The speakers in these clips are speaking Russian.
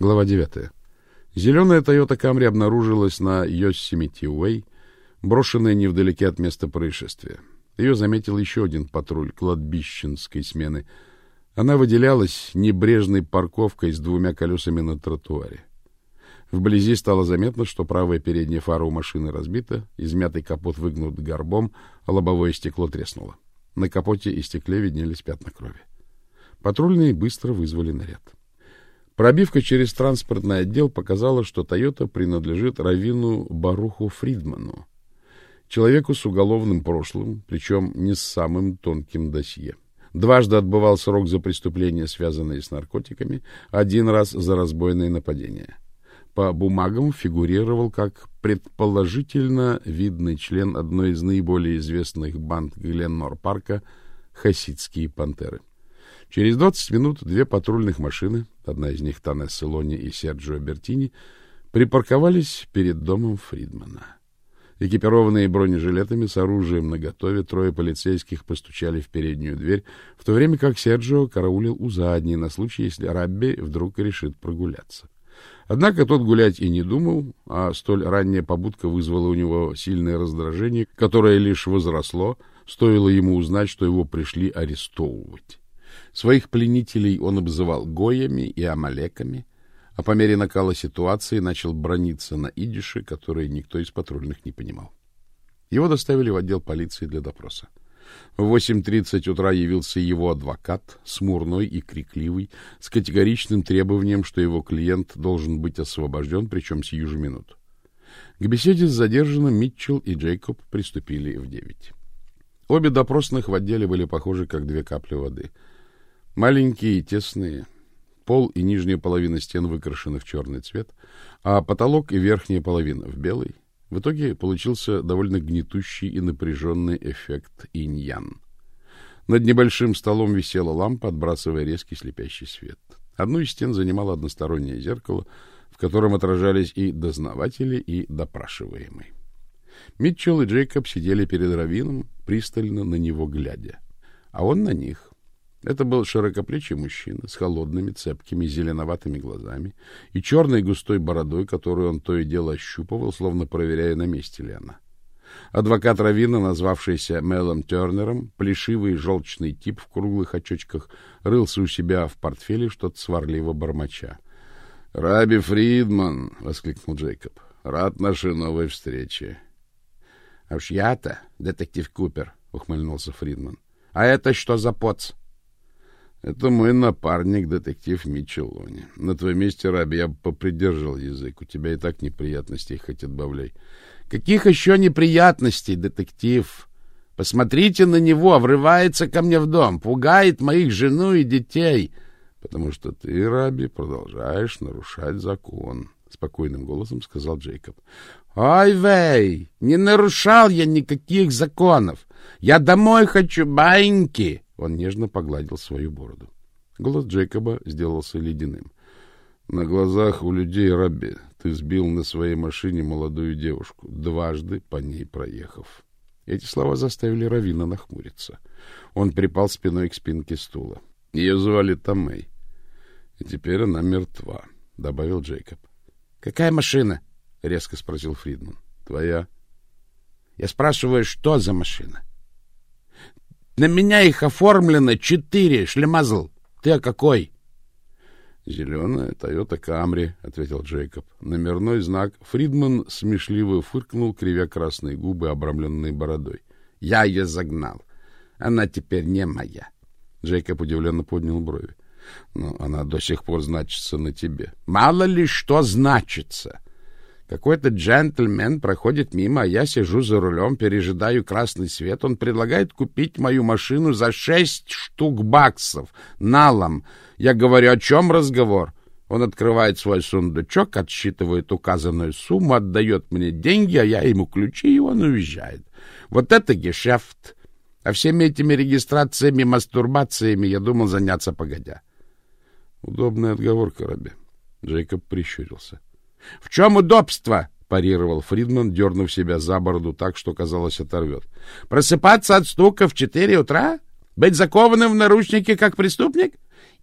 Глава 9. Зеленая Toyota Camry обнаружилась на Yosemite Way, брошенная невдалеке от места происшествия. Ее заметил еще один патруль кладбищенской смены. Она выделялась небрежной парковкой с двумя колесами на тротуаре. Вблизи стало заметно, что правая передняя фара у машины разбита, измятый капот выгнут горбом, а лобовое стекло треснуло. На капоте и стекле виднелись пятна крови. Патрульные быстро вызвали наряд. Пробивка через транспортный отдел показала, что Toyota принадлежит Равину Баруху Фридману, человеку с уголовным прошлым, причем не с самым тонким досье. Дважды отбывал срок за преступления, связанные с наркотиками, один раз за разбойное нападение. По бумагам фигурировал как предположительно видный член одной из наиболее известных банд Гленнор-парка «Хасидские пантеры». Через 20 минут две патрульных машины, одна из них Танесса Лони и Серджио Бертини, припарковались перед домом Фридмана. Экипированные бронежилетами с оружием наготове, трое полицейских постучали в переднюю дверь, в то время как Серджио караулил у задней на случай, если Рабби вдруг решит прогуляться. Однако тот гулять и не думал, а столь ранняя побудка вызвала у него сильное раздражение, которое лишь возросло, стоило ему узнать, что его пришли арестовывать. Своих пленителей он обзывал гоями и амалеками, а по мере накала ситуации начал брониться на идише, которые никто из патрульных не понимал. Его доставили в отдел полиции для допроса. В 8.30 утра явился его адвокат, смурной и крикливый, с категоричным требованием, что его клиент должен быть освобожден, причем сию же минуту. К беседе с задержанным Митчелл и Джейкоб приступили в девять. Обе допросных в отделе были похожи, как две капли воды — Маленькие и тесные, пол и нижняя половина стен выкрашены в черный цвет, а потолок и верхняя половина в белый. В итоге получился довольно гнетущий и напряженный эффект инь-ян. Над небольшим столом висела лампа, отбрасывая резкий слепящий свет. Одну из стен занимало одностороннее зеркало, в котором отражались и дознаватели, и допрашиваемый. Митчелл и Джейкоб сидели перед раввином, пристально на него глядя, а он на них. Это был широкоплечий мужчина с холодными, цепкими, зеленоватыми глазами и черной густой бородой, которую он то и дело ощупывал, словно проверяя, на месте ли она. Адвокат Равина, назвавшийся Мелом Тернером, плешивый желчный тип в круглых очочках, рылся у себя в портфеле что-то сварливо бормоча. — Раби Фридман! — воскликнул Джейкоб. — Рад нашей новой встрече. — А уж я-то, детектив Купер, — ухмыльнулся Фридман. — А это что за поц? — это мой напарник, детектив Мичелони. На твоем месте, Раби, я бы попридержал язык. У тебя и так неприятностей хоть отбавляй. Каких еще неприятностей, детектив? Посмотрите на него, врывается ко мне в дом, пугает моих жену и детей. Потому что ты, Раби, продолжаешь нарушать закон, — спокойным голосом сказал Джейкоб. — Ой, вей, не нарушал я никаких законов. Я домой хочу, баньки. Он нежно погладил свою бороду. Голос Джейкоба сделался ледяным. На глазах у людей Рабби ты сбил на своей машине молодую девушку, дважды по ней проехав. Эти слова заставили Равина нахмуриться. Он припал спиной к спинке стула. Ее звали Томей. И теперь она мертва, — добавил Джейкоб. — Какая машина? — резко спросил Фридман. — Твоя. — Я спрашиваю, что за машина? На меня их оформлено четыре, шлемазл. Ты о какой? — Зеленая Тойота Камри, — ответил Джейкоб. Номерной знак. Фридман смешливо фыркнул, кривя красные губы, обрамленные бородой. — Я ее загнал. Она теперь не моя. Джейкоб удивленно поднял брови. — Но она до сих пор значится на тебе. — Мало ли что значится. Какой-то джентльмен проходит мимо, а я сижу за рулем, пережидаю красный свет. Он предлагает купить мою машину за шесть штук баксов налом. Я говорю, о чем разговор? Он открывает свой сундучок, отсчитывает указанную сумму, отдает мне деньги, а я ему ключи, и он уезжает. Вот это гешефт. А всеми этими регистрациями, мастурбациями я думал заняться погодя. Удобная отговорка, Робби. Джейкоб прищурился. — В чем удобство? — парировал Фридман, дернув себя за бороду так, что, казалось, оторвет. — Просыпаться от стука в четыре утра? Быть закованным в наручники, как преступник?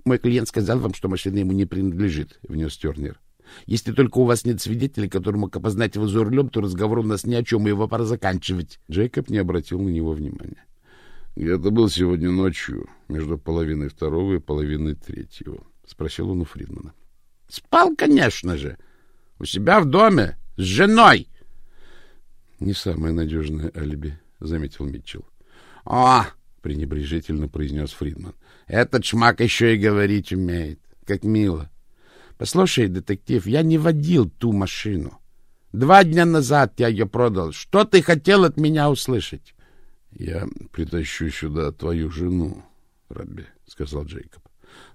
Мой клиент сказал вам, что машина ему не принадлежит, — внес Тернер. Если только у вас нет свидетелей, который мог опознать его за рулем, то разговор у нас ни о чем, и его пора заканчивать. Джейкоб не обратил на него внимания. — Где-то был сегодня ночью, между половиной второго и половиной третьего, — спросил он у Фридмана. — Спал, конечно же. У себя в доме, с женой. — Не самое надежное алиби, — заметил Митчелл. — О, пренебрежительно произнес Фридман. Этот шмак еще и говорить умеет. Как мило. Послушай, детектив, я не водил ту машину. Два дня назад я ее продал. Что ты хотел от меня услышать? Я притащу сюда твою жену, Робби, сказал Джейкоб.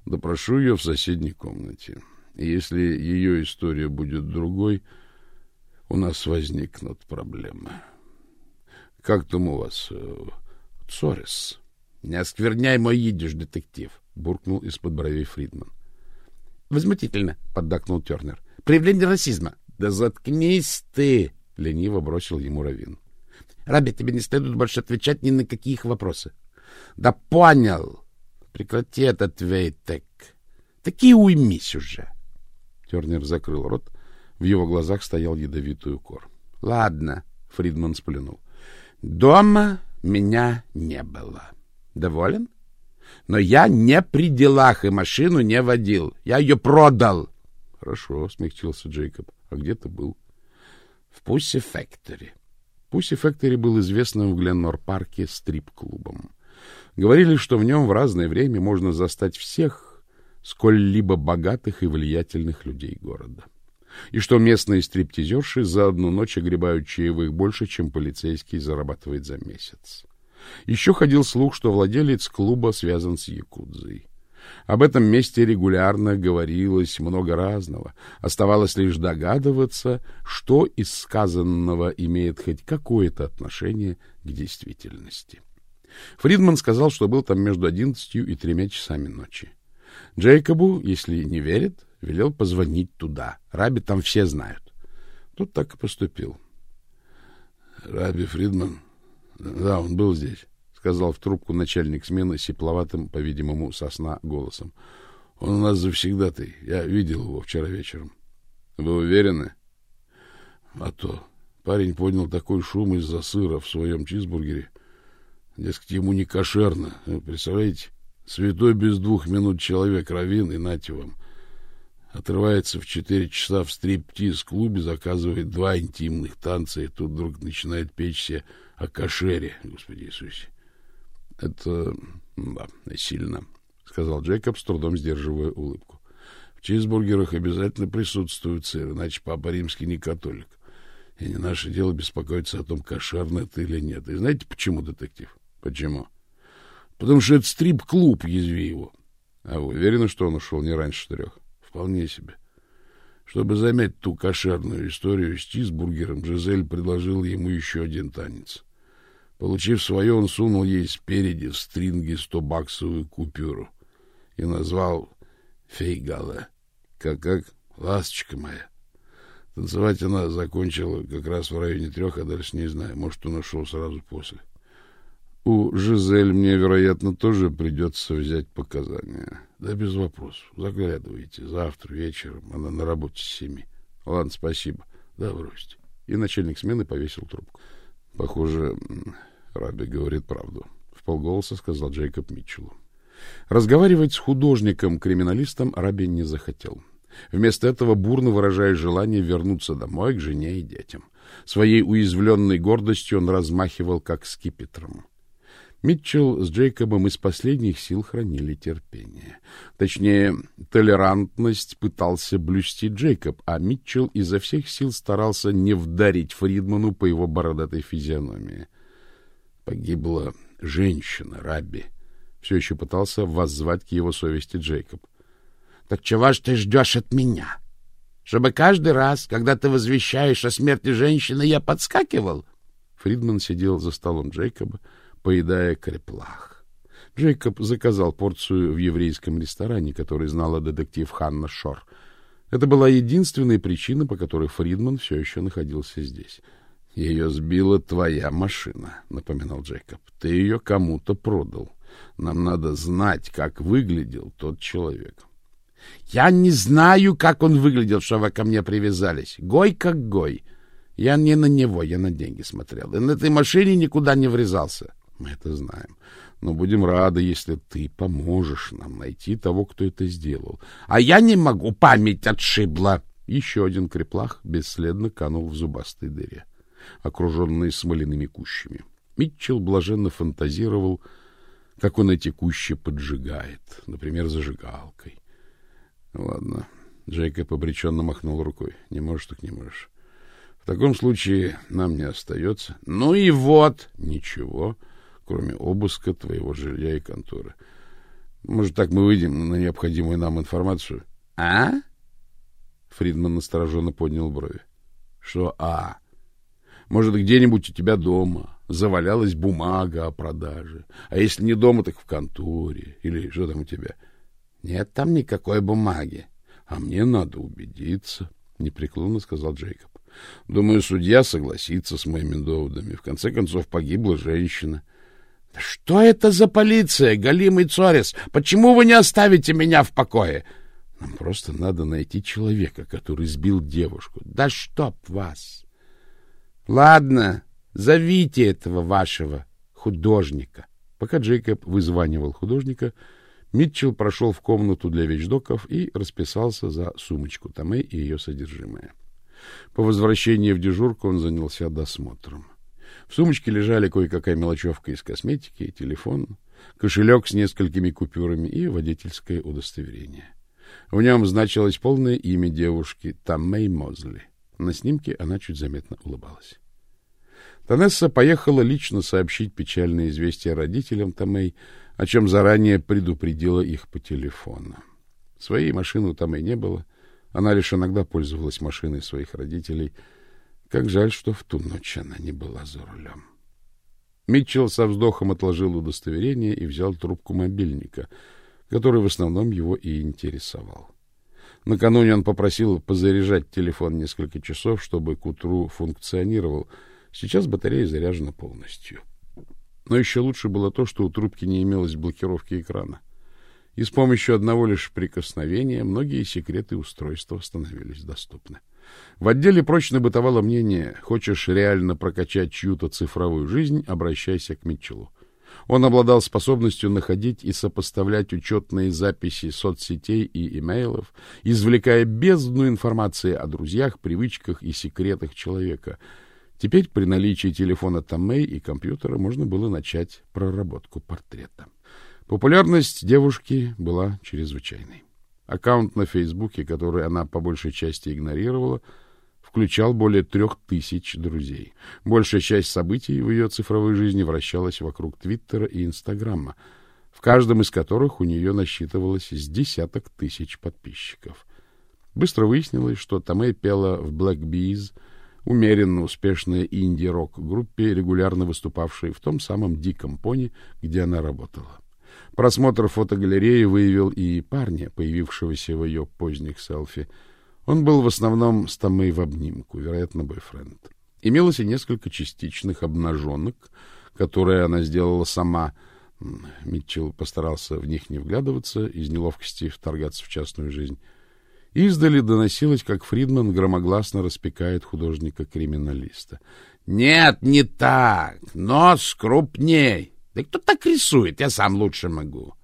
Допрошу ее в соседней комнате. Если ее история будет другой, у нас возникнут проблемы. Как там у вас, э, Цорис? — Не оскверняй мой идиш, детектив, — буркнул из-под бровей Фридман. — Возмутительно, — поддакнул Тернер. — Проявление расизма. — Да заткнись ты! — лениво бросил ему Равин. — Раби, тебе не следует больше отвечать ни на какие их вопросы. — Да понял! Прекрати этот вейтек. Такие уймись уже. Тернер закрыл рот. В его глазах стоял ядовитый укор. — Ладно, — Фридман сплюнул. — Дома меня не было. — Доволен? Но я не при делах и машину не водил. Я ее продал. Хорошо, смягчился Джейкоб. А где ты был? В Пусси Фэктори. Пусси Фэктори был известным в Гленнор-парке стрип-клубом. Говорили, что в нем в разное время можно застать всех сколь-либо богатых и влиятельных людей города. И что местные стриптизерши за одну ночь огребают чаевых больше, чем полицейский зарабатывает за месяц. Еще ходил слух, что владелец клуба связан с Якудзой. Об этом месте регулярно говорилось много разного. Оставалось лишь догадываться, что из сказанного имеет хоть какое-то отношение к действительности. Фридман сказал, что был там между одиннадцатью и тремя часами ночи. Джейкобу, если не верит, велел позвонить туда. Раби там все знают. Тут так и поступил. — Раби Фридман да, он был здесь, сказал в трубку начальник смены сепловатым, по-видимому, сосна голосом. Он у нас завсегдатый. Я видел его вчера вечером. Вы уверены? А то. Парень поднял такой шум из-за сыра в своем чизбургере. Дескать, ему не кошерно. Представляете? Святой без двух минут человек, равин, и нате вам. Отрывается в четыре часа в стриптиз-клубе, заказывает два интимных танца, и тут вдруг начинает печься о кошере, Господи Иисусе. Это, да, сильно, сказал Джейкоб, с трудом сдерживая улыбку. В чизбургерах обязательно присутствует сыр, иначе Папа Римский не католик. И не наше дело беспокоиться о том, кошерно это или нет. И знаете, почему, детектив? Почему? Потому что это стрип-клуб, язви его. А вы уверены, что он ушел не раньше четырех? Вполне себе. Чтобы замять ту кошерную историю с чизбургером, Жизель предложил ему еще один танец. Получив свое, он сунул ей спереди в стринге стобаксовую купюру и назвал Фейгала. Как-как? Ласточка моя. Танцевать она закончила как раз в районе трех, а дальше не знаю. Может, он ушел сразу после. У Жизель мне, вероятно, тоже придется взять показания. Да без вопросов. Заглядывайте. Завтра вечером. Она на работе с семи. Ладно, спасибо. Да, бросьте. И начальник смены повесил трубку. Похоже, Раби говорит правду. В полголоса сказал Джейкоб Митчеллу. Разговаривать с художником-криминалистом Раби не захотел. Вместо этого бурно выражая желание вернуться домой к жене и детям. Своей уязвленной гордостью он размахивал, как скипетром. Митчелл с Джейкобом из последних сил хранили терпение. Точнее, толерантность пытался блюсти Джейкоб, а Митчелл изо всех сил старался не вдарить Фридману по его бородатой физиономии. Погибла женщина, Рабби. Все еще пытался воззвать к его совести Джейкоб. — Так чего ж ты ждешь от меня? Чтобы каждый раз, когда ты возвещаешь о смерти женщины, я подскакивал? Фридман сидел за столом Джейкоба, поедая креплах. Джейкоб заказал порцию в еврейском ресторане, который знала детектив Ханна Шор. Это была единственная причина, по которой Фридман все еще находился здесь. — Ее сбила твоя машина, — напоминал Джейкоб. — Ты ее кому-то продал. Нам надо знать, как выглядел тот человек. Я не знаю, как он выглядел, что вы ко мне привязались. Гой как гой. Я не на него, я на деньги смотрел. И на этой машине никуда не врезался. Мы это знаем. Но будем рады, если ты поможешь нам найти того, кто это сделал. А я не могу, память отшибла. Еще один креплах бесследно канул в зубастой дыре, окруженный смоляными кущами. Митчелл блаженно фантазировал, как он эти кущи поджигает, например, зажигалкой. Ладно, Джейкоб обреченно махнул рукой. Не можешь, так не можешь. В таком случае нам не остается. Ну и вот. Ничего, кроме обыска твоего жилья и конторы. Может, так мы выйдем на необходимую нам информацию? А? Фридман настороженно поднял брови. Что а? Может, где-нибудь у тебя дома завалялась бумага о продаже. А если не дома, так в конторе. Или что там у тебя? Нет там никакой бумаги. А мне надо убедиться, непреклонно сказал Джейкоб. Думаю, судья согласится с моими доводами. В конце концов, погибла женщина. — Что это за полиция, Галим и Цорис? Почему вы не оставите меня в покое? — Нам просто надо найти человека, который сбил девушку. — Да чтоб вас! — Ладно, зовите этого вашего художника. Пока Джейкоб вызванивал художника, Митчелл прошел в комнату для вещдоков и расписался за сумочку Томе и ее содержимое. По возвращении в дежурку он занялся досмотром. В сумочке лежали кое-какая мелочевка из косметики, телефон, кошелек с несколькими купюрами и водительское удостоверение. В нем значилось полное имя девушки Таммей Мозли. На снимке она чуть заметно улыбалась. Танесса поехала лично сообщить печальное известие родителям Тамей, о чем заранее предупредила их по телефону. Своей машины у Тамей не было, она лишь иногда пользовалась машиной своих родителей. Как жаль, что в ту ночь она не была за рулем. Митчелл со вздохом отложил удостоверение и взял трубку мобильника, который в основном его и интересовал. Накануне он попросил позаряжать телефон несколько часов, чтобы к утру функционировал. Сейчас батарея заряжена полностью. Но еще лучше было то, что у трубки не имелось блокировки экрана и с помощью одного лишь прикосновения многие секреты устройства становились доступны. В отделе прочно бытовало мнение, хочешь реально прокачать чью-то цифровую жизнь, обращайся к Митчеллу. Он обладал способностью находить и сопоставлять учетные записи соцсетей и имейлов, извлекая бездну информации о друзьях, привычках и секретах человека. Теперь при наличии телефона Томей и компьютера можно было начать проработку портрета. Популярность девушки была чрезвычайной. Аккаунт на Фейсбуке, который она по большей части игнорировала, включал более трех тысяч друзей. Большая часть событий в ее цифровой жизни вращалась вокруг Твиттера и Инстаграма, в каждом из которых у нее насчитывалось с десяток тысяч подписчиков. Быстро выяснилось, что Томей пела в Black Bees, умеренно успешной инди-рок-группе, регулярно выступавшей в том самом «Диком пони», где она работала. Просмотр фотогалереи выявил и парня, появившегося в ее поздних селфи. Он был в основном с Томей в обнимку, вероятно, бойфренд. Имелось и несколько частичных обнаженок, которые она сделала сама. Митчелл постарался в них не вглядываться, из неловкости вторгаться в частную жизнь. Издали доносилось, как Фридман громогласно распекает художника-криминалиста. — Нет, не так. Нос крупней. Да кто так рисует? Я сам лучше могу.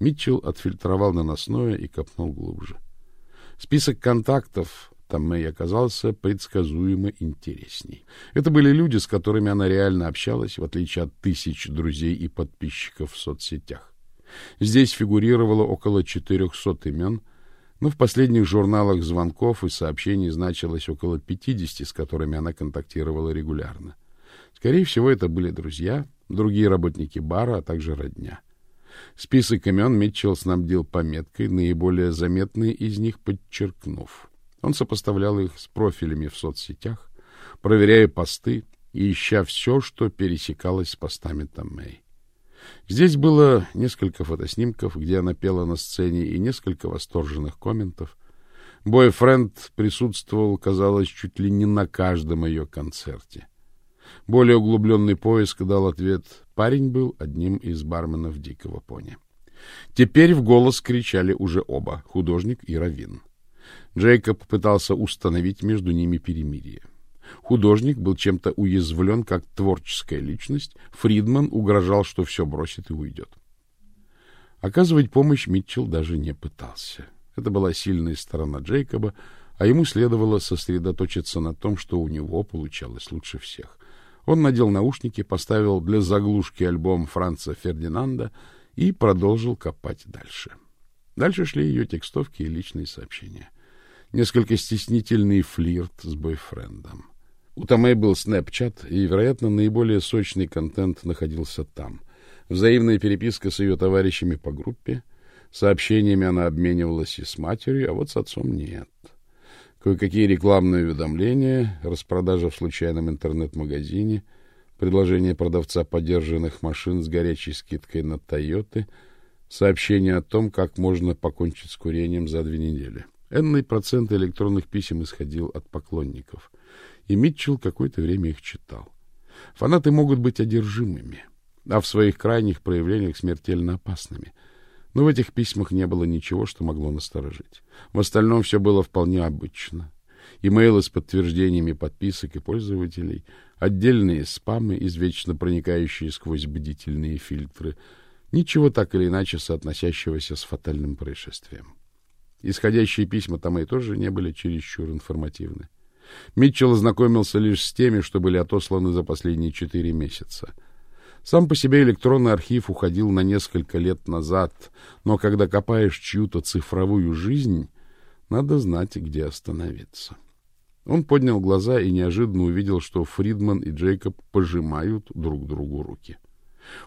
Митчелл отфильтровал наносное и копнул глубже. Список контактов там Мэй оказался предсказуемо интересней. Это были люди, с которыми она реально общалась, в отличие от тысяч друзей и подписчиков в соцсетях. Здесь фигурировало около 400 имен, но в последних журналах звонков и сообщений значилось около 50, с которыми она контактировала регулярно. Скорее всего, это были друзья, другие работники бара, а также родня. Список имен Митчелл снабдил пометкой, наиболее заметные из них подчеркнув. Он сопоставлял их с профилями в соцсетях, проверяя посты и ища все, что пересекалось с постами Томмей. Здесь было несколько фотоснимков, где она пела на сцене, и несколько восторженных комментов. Бойфренд присутствовал, казалось, чуть ли не на каждом ее концерте. Более углубленный поиск дал ответ. Парень был одним из барменов Дикого Пони. Теперь в голос кричали уже оба, художник и Равин. Джейкоб пытался установить между ними перемирие. Художник был чем-то уязвлен как творческая личность, Фридман угрожал, что все бросит и уйдет. Оказывать помощь Митчелл даже не пытался. Это была сильная сторона Джейкоба, а ему следовало сосредоточиться на том, что у него получалось лучше всех. Он надел наушники, поставил для заглушки альбом Франца Фердинанда и продолжил копать дальше. Дальше шли ее текстовки и личные сообщения. Несколько стеснительный флирт с бойфрендом. У Томей был Snapchat, и, вероятно, наиболее сочный контент находился там. Взаимная переписка с ее товарищами по группе. Сообщениями она обменивалась и с матерью, а вот с отцом нет. Кое-какие рекламные уведомления, распродажа в случайном интернет-магазине, предложение продавца подержанных машин с горячей скидкой на «Тойоты», сообщение о том, как можно покончить с курением за две недели. Энный процент электронных писем исходил от поклонников и Митчелл какое-то время их читал. Фанаты могут быть одержимыми, а в своих крайних проявлениях смертельно опасными. Но в этих письмах не было ничего, что могло насторожить. В остальном все было вполне обычно. Имейлы с подтверждениями подписок и пользователей, отдельные спамы, извечно проникающие сквозь бдительные фильтры, ничего так или иначе соотносящегося с фатальным происшествием. Исходящие письма там и тоже не были чересчур информативны. Митчелл ознакомился лишь с теми, что были отосланы за последние четыре месяца. Сам по себе электронный архив уходил на несколько лет назад, но когда копаешь чью-то цифровую жизнь, надо знать, где остановиться. Он поднял глаза и неожиданно увидел, что Фридман и Джейкоб пожимают друг другу руки.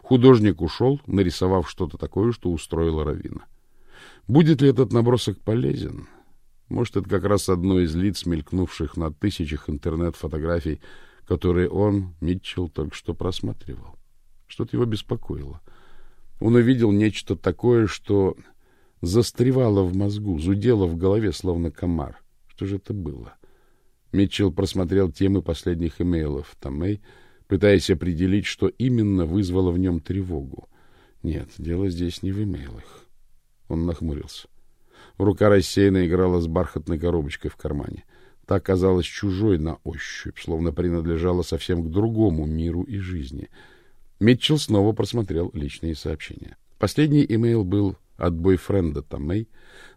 Художник ушел, нарисовав что-то такое, что устроило Равина. Будет ли этот набросок полезен? Может, это как раз одно из лиц, мелькнувших на тысячах интернет-фотографий, которые он, Митчелл, только что просматривал. Что-то его беспокоило. Он увидел нечто такое, что застревало в мозгу, зудело в голове, словно комар. Что же это было? Митчелл просмотрел темы последних имейлов Томей, пытаясь определить, что именно вызвало в нем тревогу. Нет, дело здесь не в имейлах. Он нахмурился. Рука рассеянно играла с бархатной коробочкой в кармане. Та казалась чужой на ощупь, словно принадлежала совсем к другому миру и жизни. Митчелл снова просмотрел личные сообщения. Последний имейл был от бойфренда Томей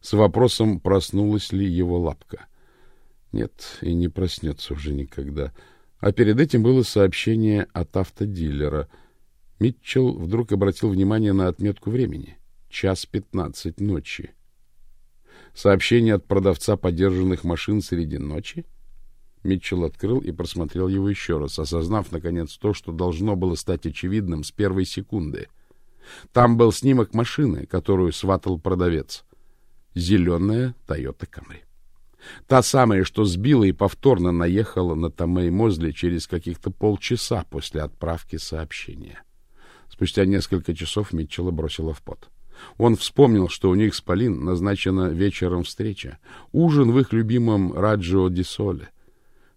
с вопросом, проснулась ли его лапка. Нет, и не проснется уже никогда. А перед этим было сообщение от автодилера. Митчелл вдруг обратил внимание на отметку времени. Час пятнадцать ночи. Сообщение от продавца подержанных машин среди ночи? Митчелл открыл и просмотрел его еще раз, осознав, наконец, то, что должно было стать очевидным с первой секунды. Там был снимок машины, которую сватал продавец. Зеленая Toyota Camry. Та самая, что сбила и повторно наехала на Томей Мозли через каких-то полчаса после отправки сообщения. Спустя несколько часов Митчелла бросила в пот. Он вспомнил, что у них с Полин назначена вечером встреча, ужин в их любимом Раджио ди Соле.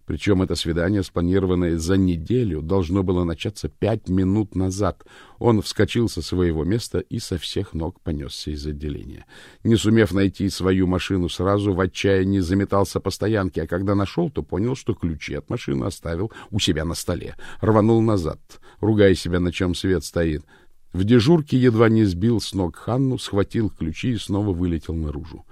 Причем это свидание, спланированное за неделю, должно было начаться пять минут назад. Он вскочил со своего места и со всех ног понесся из отделения. Не сумев найти свою машину сразу, в отчаянии заметался по стоянке, а когда нашел, то понял, что ключи от машины оставил у себя на столе. Рванул назад, ругая себя, на чем свет стоит — в дежурке едва не сбил с ног Ханну, схватил ключи и снова вылетел наружу.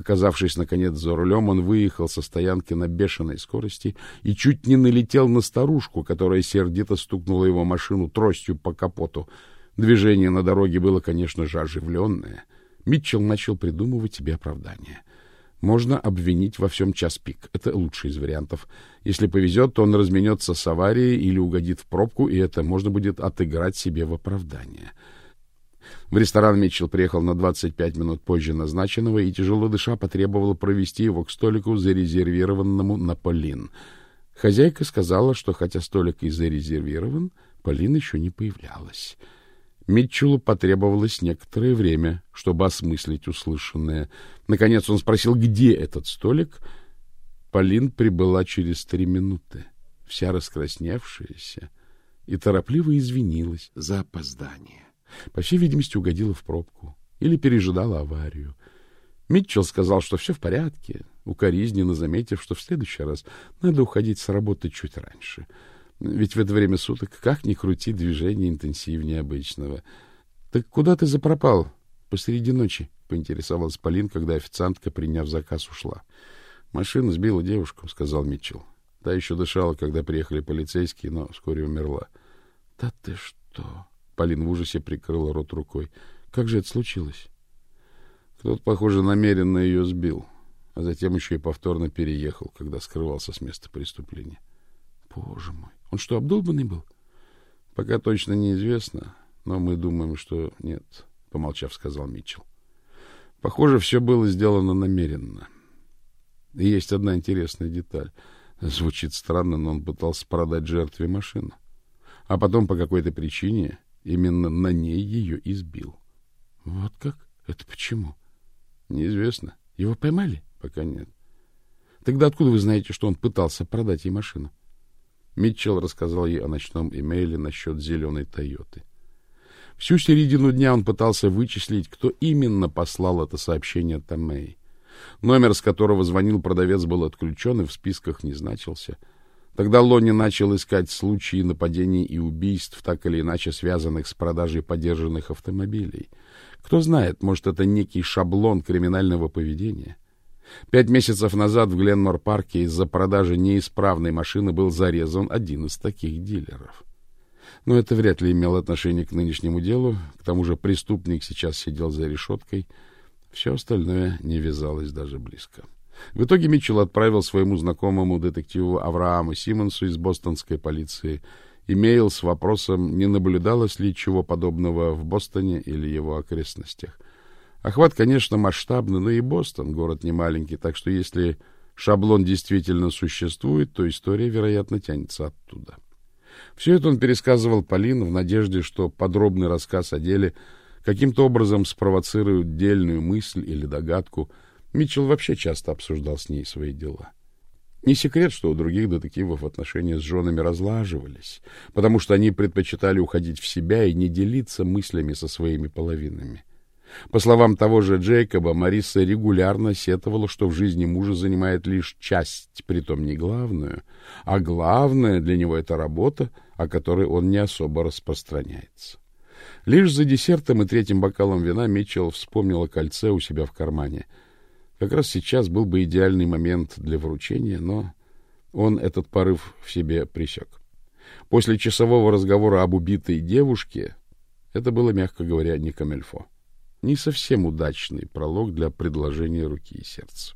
Оказавшись, наконец, за рулем, он выехал со стоянки на бешеной скорости и чуть не налетел на старушку, которая сердито стукнула его машину тростью по капоту. Движение на дороге было, конечно же, оживленное. Митчелл начал придумывать себе оправдание. Можно обвинить во всем час пик. Это лучший из вариантов. Если повезет, то он разменется с аварией или угодит в пробку, и это можно будет отыграть себе в оправдание. В ресторан Митчелл приехал на 25 минут позже назначенного и, тяжело дыша, потребовал провести его к столику, зарезервированному на Полин. Хозяйка сказала, что хотя столик и зарезервирован, Полин еще не появлялась. Митчеллу потребовалось некоторое время, чтобы осмыслить услышанное. Наконец он спросил, где этот столик. Полин прибыла через три минуты. вся раскрасневшаяся, и торопливо извинилась за опоздание. По всей видимости, угодила в пробку или пережидала аварию. Митчелл сказал, что все в порядке, укоризненно заметив, что в следующий раз надо уходить с работы чуть раньше. Ведь в это время суток как ни крути, движение интенсивнее обычного. — Так куда ты запропал посреди ночи? — поинтересовалась Полин, когда официантка, приняв заказ, ушла. — Машина сбила девушку, — сказал Митчелл. Та еще дышала, когда приехали полицейские, но вскоре умерла. — Да ты что? — Полин в ужасе прикрыла рот рукой. — Как же это случилось? Кто-то, похоже, намеренно ее сбил, а затем еще и повторно переехал, когда скрывался с места преступления. Боже мой, он что, обдолбанный был? Пока точно неизвестно, но мы думаем, что нет, помолчав, сказал Митчелл. Похоже, все было сделано намеренно. И есть одна интересная деталь. Звучит странно, но он пытался продать жертве машину. А потом по какой-то причине именно на ней ее избил. Вот как? Это почему? Неизвестно. Его поймали? Пока нет. Тогда откуда вы знаете, что он пытался продать ей машину? Митчелл рассказал ей о ночном имейле насчет зеленой Тойоты. Всю середину дня он пытался вычислить, кто именно послал это сообщение Томей. Номер, с которого звонил продавец, был отключен и в списках не значился. Тогда Лонни начал искать случаи нападений и убийств, так или иначе связанных с продажей подержанных автомобилей — кто знает, может, это некий шаблон криминального поведения. Пять месяцев назад в Гленмор-парке из-за продажи неисправной машины был зарезан один из таких дилеров. Но это вряд ли имело отношение к нынешнему делу. К тому же преступник сейчас сидел за решеткой. Все остальное не вязалось даже близко. В итоге Митчелл отправил своему знакомому детективу Аврааму Симмонсу из бостонской полиции имейл с вопросом, не наблюдалось ли чего подобного в Бостоне или его окрестностях. Охват, конечно, масштабный, но и Бостон — город не маленький, так что если шаблон действительно существует, то история, вероятно, тянется оттуда. Все это он пересказывал Полин в надежде, что подробный рассказ о деле каким-то образом спровоцирует дельную мысль или догадку. Митчелл вообще часто обсуждал с ней свои дела. — не секрет, что у других детективов отношения с женами разлаживались, потому что они предпочитали уходить в себя и не делиться мыслями со своими половинами. По словам того же Джейкоба, Мариса регулярно сетовала, что в жизни мужа занимает лишь часть, притом не главную, а главное для него это работа, о которой он не особо распространяется. Лишь за десертом и третьим бокалом вина Митчелл вспомнил о кольце у себя в кармане — как раз сейчас был бы идеальный момент для вручения, но он этот порыв в себе пресек. После часового разговора об убитой девушке это было, мягко говоря, не камельфо. Не совсем удачный пролог для предложения руки и сердца.